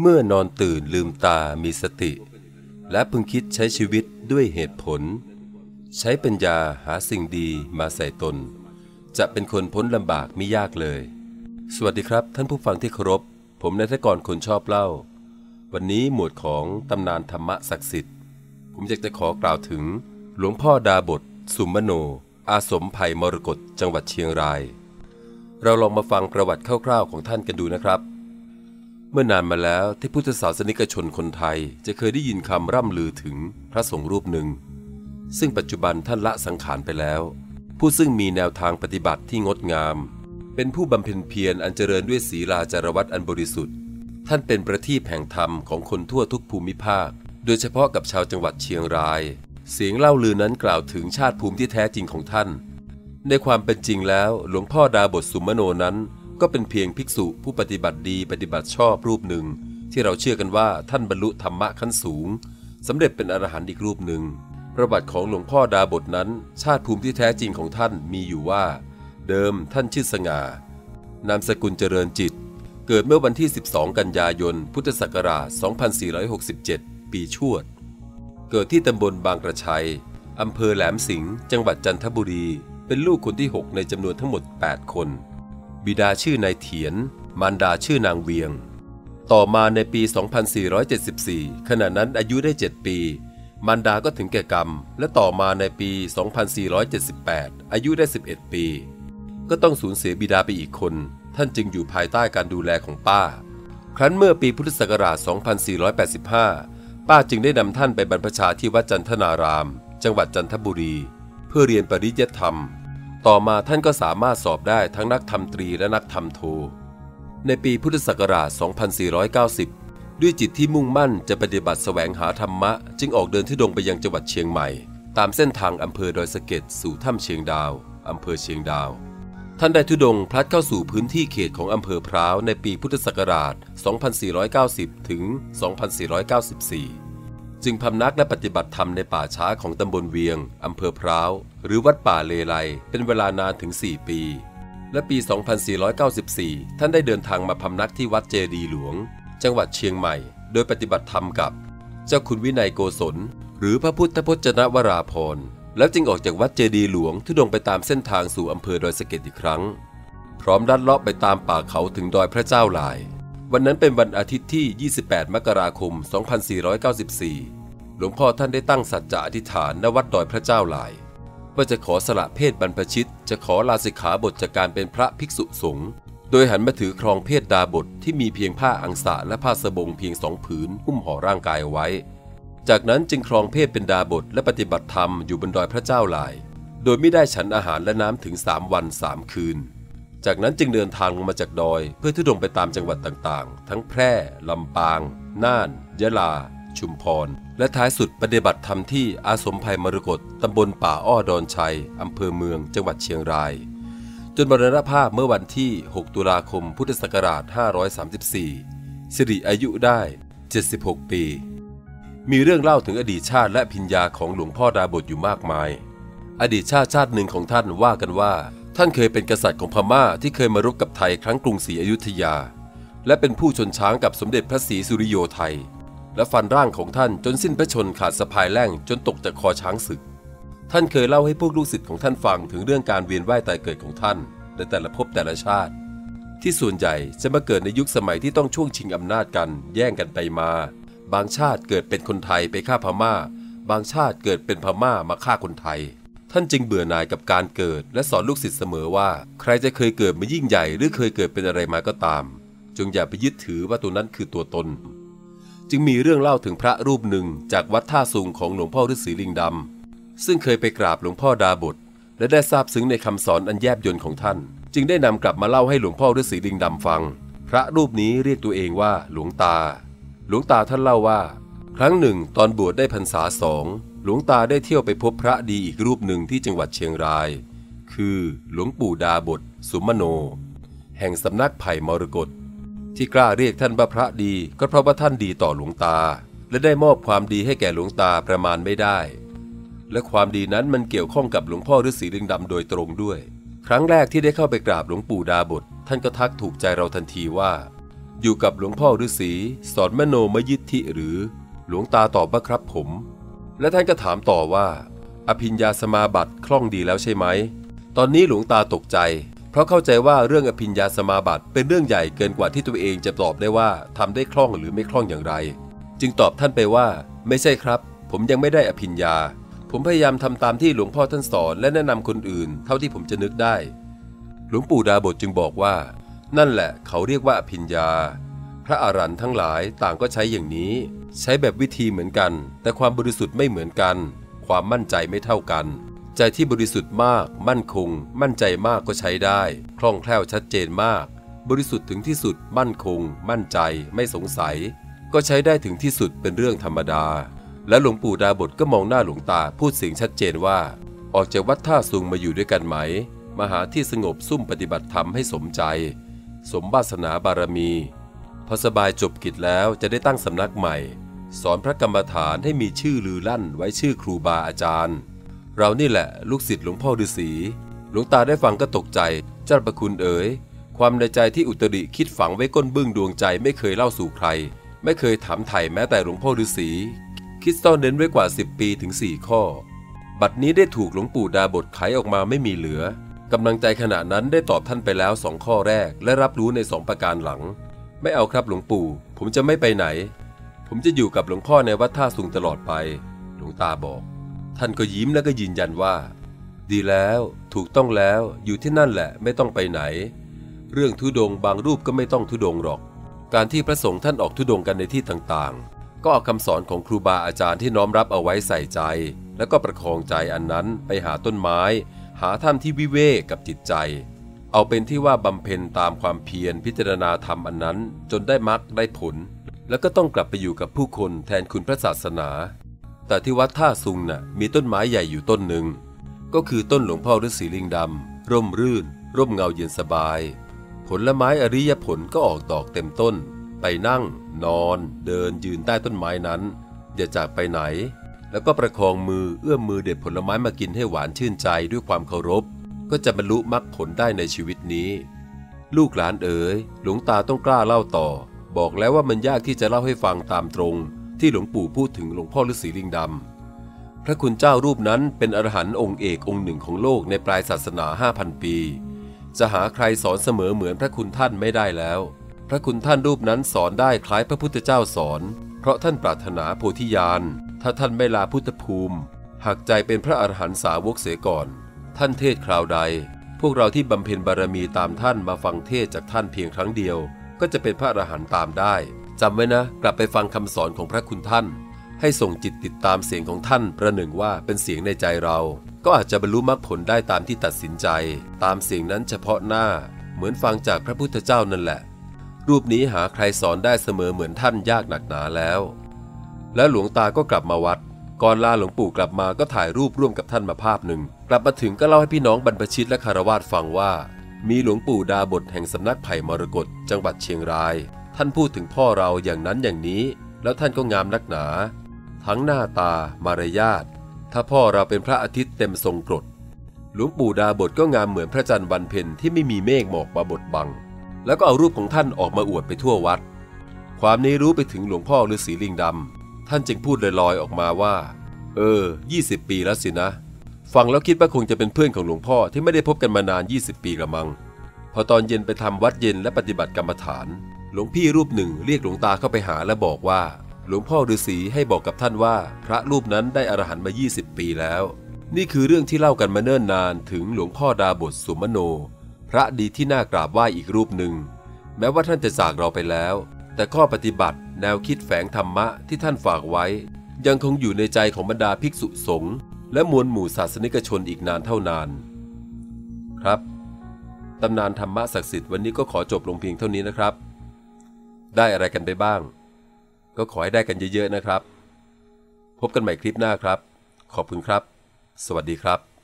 เมื่อนอนตื่นลืมตามีสติ และพึงคิดใช้ชีวิตด้วยเหตุผล ใช้ปัญญาหาสิ่งดีมาใส่ตน จะเป็นคนพ้นลำบากไม่ยากเลย สวัสดีครับท่านผู้ฟังที่เคารพ ผมนายทกรคนชอบเล่า วันนี้หมวดของตำนานธรรมะศักดิ์สิทธิ์ ผมอยากจะขอกล่าวถึง หลวงพ่อดาบท สุมโน อาสมไผ่มรกตจังหวัดเชียงราย เราลองมาฟังประวัติคร่าวๆของท่านกันดูนะครับ เมื่อนานมาแล้วที่พุทธศาสนิกชนคนไทยจะเคยได้ยินคำร่ำลือถึงพระสงฆ์รูปหนึ่ง ซึ่งปัจจุบันท่านละสังขารไปแล้ว ผู้ซึ่งมีแนวทางปฏิบัติที่งดงาม เป็นผู้บำเพ็ญเพียรอันเจริญด้วยศีลาจารวัตอันบริสุทธิ์ ท่านเป็นประทีปแห่งธรรมของคนทั่วทุกภูมิภาค โดยเฉพาะกับชาวจังหวัดเชียงราย เสียงเล่าลือนั้นกล่าวถึงชาติภูมิที่แท้จริงของท่าน ในความเป็นจริงแล้วหลวงพ่อดาบทสุมโนนั้น ก็เป็นเพียงภิกษุผู้ปฏิบัติดีปฏิบัติชอบรูปหนึ่ง ที่เราเชื่อกันว่าท่านบรรลุธรรมะขั้นสูงสำเร็จเป็นอรหันต์อีกรูปหนึ่งประวัติของหลวงพ่อดาบทนั้น ชาติภูมิที่แท้จริงของท่านมีอยู่ว่า เดิมท่านชื่อสง่า นามสกุลเจริญจิต เกิดเมื่อวันที่ 12 กันยายน พุทธศักราช 2467 ปีชวด เกิดที่ตำบลบางกระชัยอำเภอแหลมสิงห์จังหวัดจันทบุรี เป็นลูกคนที่ 6 ในจำนวนทั้งหมด 8 คน บิดาชื่อนายเถียน มารดาชื่อนางเวียง ต่อมาในปี 2474 ขณะนั้นอายุได้ 7 ปี มารดาก็ถึงแก่กรรม และต่อมาในปี 2478 อายุได้ 11 ปี ก็ต้องสูญเสียบิดาไปอีกคน ท่านจึงอยู่ภายใต้การดูแลของป้า ครั้นเมื่อปีพุทธศักราช 2485 ป้าจึงได้นำท่านไปบรรพชาที่วัดจันทนาราม จังหวัดจันทบุรี เพื่อเรียนปริยจิตธรรม ต่อมาท่านก็สามารถสอบได้ทั้งนักธรรมตรีและนักธรรมโท ในปีพุทธศักราช 2490 ด้วยจิตที่มุ่งมั่นจะปฏิบัติแสวงหาธรรมะ จึงออกเดินที่ดงไปยังจังหวัดเชียงใหม่ ตามเส้นทางอำเภอดอยสะเก็ดสู่ถ้ำเชียงดาว อำเภอเชียงดาว ท่านได้ทุดงพลัดเข้าสู่พื้นที่เขตของอำเภอพร้าวในปีพุทธศักราช 2490 ถึง 2494 จึงพำนักและปฏิบัติธรรมในป่าช้าของตำบลเวียง อำเภอพร้าว หรือวัดป่าเลไลเป็นเวลานานถึง 4 ปี และปี 2494 ท่านได้เดินทางมาพำนักที่วัดเจดีหลวง จังหวัดเชียงใหม่ โดยปฏิบัติธรรมกับ เจ้าคุณวินัยโกศล หรือพระพุทธพจนวราพรแล้วจึงออกจากวัดเจดีหลวงทุดงไปตามเส้นทางสู่อำเภอดอยสะเก็ดอีกครั้ง พร้อมดัดเลาะไปตามป่าเขาถึงดอยพระเจ้าหลายวันนั้นเป็นวันอาทิตย์ที่ 28 มกราคม 2494 หลวงพ่อท่านได้ตั้งสัจจะอธิษฐานณวัดดอยพระเจ้าหลาย ว่าจะขอสละเพศบรรพชิต จะขอลาสิกขาบทจากการเป็นพระภิกษุสงฆ์โดยหันมาถือครองเพศดาบทที่มีเพียงผ้าอังสะและผ้าสบงเพียงสองผืนหุ้มห่อร่างกายไว้ จากนั้นจึงครองเพศเป็นดาบทและปฏิบัติธรรมอยู่บนดอยพระเจ้าหลาย โดยไม่ได้ฉันอาหารและน้ำถึง3วัน3คืน จากนั้นจึงเดินทางลงมาจากดอย เพื่อทุดงไปตามจังหวัดต่างๆ ทั้งแพร่ลำปาง น่าน ยะลา ชุมพร และท้ายสุดปฏิบัติธรรมที่อาสมภัยมรกตตำบลป่าอ้อดอนชัย อำเภอเมือง จังหวัดเชียงราย จนมรณภาพเมื่อวันที่ 6 ตุลาคม พุทธศักราช 534 สิริอายุได้ 76 ปี มีเรื่องเล่าถึงอดีตชาติและพิญญาของหลวงพ่อดาบทอยู่มากมาย อดีตชาติชาติหนึ่งของท่านว่ากันว่า ท่านเคยเป็นกษัตริย์ของพม่าที่เคยมารบกับไทยครั้งกรุงศรีอยุธยา และเป็นผู้ชนช้างกับสมเด็จพระศรีสุริโยไทย และฟันร่างของท่านจนสิ้นพระชนขาดสะพายแล่งจนตกจากคอช้างศึก ท่านเคยเล่าให้พวกลูกศิษย์ของท่านฟังถึงเรื่องการเวียนว่ายตายเกิดของท่าน ในแต่ละภพแต่ละชาติ ที่ส่วนใหญ่จะมาเกิดในยุคสมัยที่ต้องช่วงชิงอำนาจกัน แย่งกันไปมา บางชาติเกิดเป็นคนไทยไปฆ่าพม่า บางชาติเกิดเป็นพม่ามาฆ่าคนไทย ท่านจึงเบื่อหน่ายกับการเกิด และสอนลูกศิษย์เสมอว่า ใครจะเคยเกิดมายิ่งใหญ่ หรือเคยเกิดเป็นอะไรมาก็ตาม จงอย่าไปยึดถือว่าตัวนั้นคือตัวตน จึงมีเรื่องเล่าถึงพระรูปหนึ่งจากวัดท่าสูงของหลวงพ่อฤาษีลิงดำ ซึ่งเคยไปกราบหลวงพ่อดาบท และได้ทราบซึ้งในคำสอนอันแยบยลของท่าน จึงได้นำกลับมาเล่าให้หลวงพ่อฤาษีลิงดำฟัง พระรูปนี้เรียกตัวเองว่าหลวงตา หลวงตาท่านเล่าว่า ครั้งหนึ่ง ตอนบวชได้พรรษาสองหลวงตาได้เที่ยวไปพบพระดีอีกรูปหนึ่งที่จังหวัดเชียงราย คือหลวงปู่ดาบท สุมโน แห่งสำนักไผ่มรกต ที่กล้าเรียกท่านว่าพระดี ก็เพราะว่าท่านดีต่อหลวงตา และได้มอบความดีให้แก่หลวงตาประมาณไม่ได้ และความดีนั้นมันเกี่ยวข้องกับหลวงพ่อฤาษีลิงดำโดยตรงด้วย ครั้งแรกที่ได้เข้าไปกราบหลวงปู่ดาบทท่านก็ทักถูกใจเราทันทีว่า อยู่กับหลวงพ่อฤาษีสอนมโนมยิทธิหรือ หลวงตาตอบว่าครับผม และท่านก็ถามต่อว่า อภิญญาสมาบัติคล่องดีแล้วใช่ไหมตอนนี้หลวงตาตกใจ ราะเข้าใจว่าเรื่องอภิญญาสมาบัติเป็นเรื่องใหญ่เกินกว่าที่ตัวเองจะตอบได้ว่าทำได้คล่องหรือไม่คล่องอย่างไร จึงตอบท่านไปว่า ไม่ใช่ครับ ผมยังไม่ได้อภิญญา ผมพยายามทำตามที่หลวงพ่อท่านสอนและแนะนำคนอื่น เท่าที่ผมจะนึกได้ หลวงปู่ดาบทจึงบอกว่า นั่นแหละเขาเรียกว่าอภิญญา พระอารันทั้งหลายต่างก็ใช้อย่างนี้ ใช้แบบวิธีเหมือนกัน แต่ความบริสุทธิ์ไม่เหมือนกัน ความมั่นใจไม่เท่ากัน ใจที่บริสุทธิ์มาก มั่นคง มั่นใจมากก็ใช้ได้ คล่องแคล่วชัดเจนมาก บริสุทธิ์ถึงที่สุด มั่นคง มั่นใจ ไม่สงสัย ก็ใช้ได้ถึงที่สุดเป็นเรื่องธรรมดา และหลวงปู่ดาบทก็มองหน้าหลวงตาพูดเสียงชัดเจนว่า ออกจากวัดท่าซุงมาอยู่ด้วยกันไหม มาหาที่สงบซุ่มปฏิบัติธรรมให้สมใจ สมบาสนาบารมี พอสบายจบกิจแล้วจะได้ตั้งสำนักใหม่ สอนพระกรรมฐานให้มีชื่อลือลั่นไว้ชื่อครูบาอาจารย์ เรานี่แหละลูกศิษย์หลวงพ่อฤาษีหลวงตาได้ฟังก็ตกใจเจ้าประคุณเอ๋ยความในใจที่อุตริคิดฝังไว้ก้นบึ้งดวงใจไม่เคยเล่าสู่ใคร ไม่เคยถามไถ่แม้แต่หลวงพ่อฤาษีคิดซ่อนเน้นไว้กว่า 10 ปีถึง 4 ข้อ บัดนี้ได้ถูกหลวงปู่ดาบทไขออกมาไม่มีเหลือกำลังใจขณะนั้นได้ตอบท่านไปแล้วสองข้อแรก และรับรู้ในสองประการหลัง ไม่เอาครับหลวงปู่ ผมจะไม่ไปไหน ผมจะอยู่กับหลวงพ่อในวัดท่าสุงตลอดไป หลวงตาบอก ท่านก็ยิ้มแล้วก็ยืนยันว่า ดีแล้วถูกต้องแล้วอยู่ที่นั่นแหละไม่ต้องไปไหน เรื่องทุดงบางรูปก็ไม่ต้องทุดงหรอก การที่พระสงฆ์ท่านออกทุดงกันในที่ต่างๆ ก็เอาคำสอนของครูบาอาจารย์ที่น้อมรับเอาไว้ใส่ใจ แล้วก็ประคองใจอันนั้นไปหาต้นไม้ หาถ้ำที่วิเวกกับจิตใจ เอาเป็นที่ว่าบำเพ็ญตามความเพียรพิจารณาธรรมอันนั้น จนได้มรรคได้ผล แล้วก็ต้องกลับไปอยู่กับผู้คนแทนคุณพระศาสนา แต่ที่วัดท่าซุงน่ะมีต้นไม้ใหญ่อยู่ต้นหนึ่ง ก็คือต้นหลวงพ่อฤาษีลิงดำ ร่มรื่น ร่มเงาเย็นสบาย ผลไม้อริยผลก็ออกดอกเต็มต้น ไปนั่ง นอน เดินยืนใต้ต้นไม้นั้น อย่าจากไปไหน แล้วก็ประคองมือเอื้อมมือเด็ดผลไม้มากินให้หวานชื่นใจด้วยความเคารพ ก็จะบรรลุมรรคผลได้ในชีวิตนี้ ลูกหลานเอ๋ยหลวงตาต้องกล้าเล่าต่อ บอกแล้วว่ามันยากที่จะเล่าให้ฟังตามตรง ที่หลวงปู่พูดถึงหลวงพ่อฤาษีลิงดำ พระคุณเจ้ารูปนั้นเป็นอรหันต์องค์เอกองค์หนึ่งของโลกในปลายศาสนา 5,000 ปี จะหาใครสอนเสมอเหมือนพระคุณท่านไม่ได้แล้ว พระคุณท่านรูปนั้นสอนได้คล้ายพระพุทธเจ้าสอน เพราะท่านปรารถนาโพธิญาณ ถ้าท่านไม่ลาพุทธภูมิ หากใจเป็นพระอรหันต์สาวกเสียก่อน ท่านเทศคราวใด พวกเราที่บำเพ็ญบารมีตามท่านมาฟังเทศจากท่านเพียงครั้งเดียว ก็จะเป็นพระอรหันต์ตามได้ จำไว้นะ กลับไปฟังคำสอนของพระคุณท่าน ให้ส่งจิตติดตามเสียงของท่านประหนึ่งว่าเป็นเสียงในใจเรา ก็อาจจะบรรลุมรรคผลได้ตามที่ตัดสินใจ ตามเสียงนั้นเฉพาะหน้า เหมือนฟังจากพระพุทธเจ้านั่นแหละ รูปนี้หาใครสอนได้เสมอเหมือนท่านยากหนักหนาแล้ว แล้วหลวงตาก็กลับมาวัด ก่อนลาหลวงปู่กลับมาก็ถ่ายรูปร่วมกับท่านมาภาพหนึ่ง กลับมาถึงก็เล่าให้พี่น้องบรรพชิตและคารวาสฟังว่ามีหลวงปู่ดาบทแห่งสำนักไผ่มรกตจังหวัดเชียงราย ท่านพูดถึงพ่อเราอย่างนั้นอย่างนี้ แล้วท่านก็งามนักหนา ทั้งหน้าตามารยาทถ้าพ่อเราเป็นพระอาทิตย์เต็มทรงกรดหลวงปู่ดาบทก็งามเหมือนพระจันทร์วันเพ็ญที่ไม่มีเมฆหมอกมาบดบัง แล้วก็เอารูปของท่านออกมาอวดไปทั่ววัด ความนี้รู้ไปถึงหลวงพ่อฤาษีลิงดำท่านจึงพูดลอยๆออกมาว่า เออ 20 ปีแล้วสินะ ฟังแล้วคิดว่าคงจะเป็นเพื่อนของหลวงพ่อที่ไม่ได้พบกันมานาน 20 ปีละมัง พอตอนเย็นไปทำวัดเย็นและปฏิบัติกรรมฐาน หลวงพี่รูปหนึ่งเรียกหลวงตาเข้าไปหาและบอกว่า หลวงพ่อฤาษีให้บอกกับท่านว่า พระรูปนั้นได้อรหันต์มา 20 ปีแล้ว นี่คือเรื่องที่เล่ากันมาเนิ่นนานถึงหลวงพ่อดาบทสุมโน พระดีที่น่ากราบไหว้อีกรูปหนึ่ง แม้ว่าท่านจะจากเราไปแล้ว แต่ข้อปฏิบัติแนวคิดแฝงธรรมะที่ท่านฝากไว้ ยังคงอยู่ในใจของบรรดาภิกษุสงฆ์และมวลหมู่ศาสนิกชนอีกนานเท่านาน ครับตำนานธรรมะศักดิ์สิทธิ์วันนี้ก็ขอจบลงเพียงเท่านี้นะครับ ได้อะไรกันไปบ้าง ก็ขอให้ได้กันเยอะๆนะครับ พบกันใหม่คลิปหน้าครับ ขอบคุณครับ สวัสดีครับ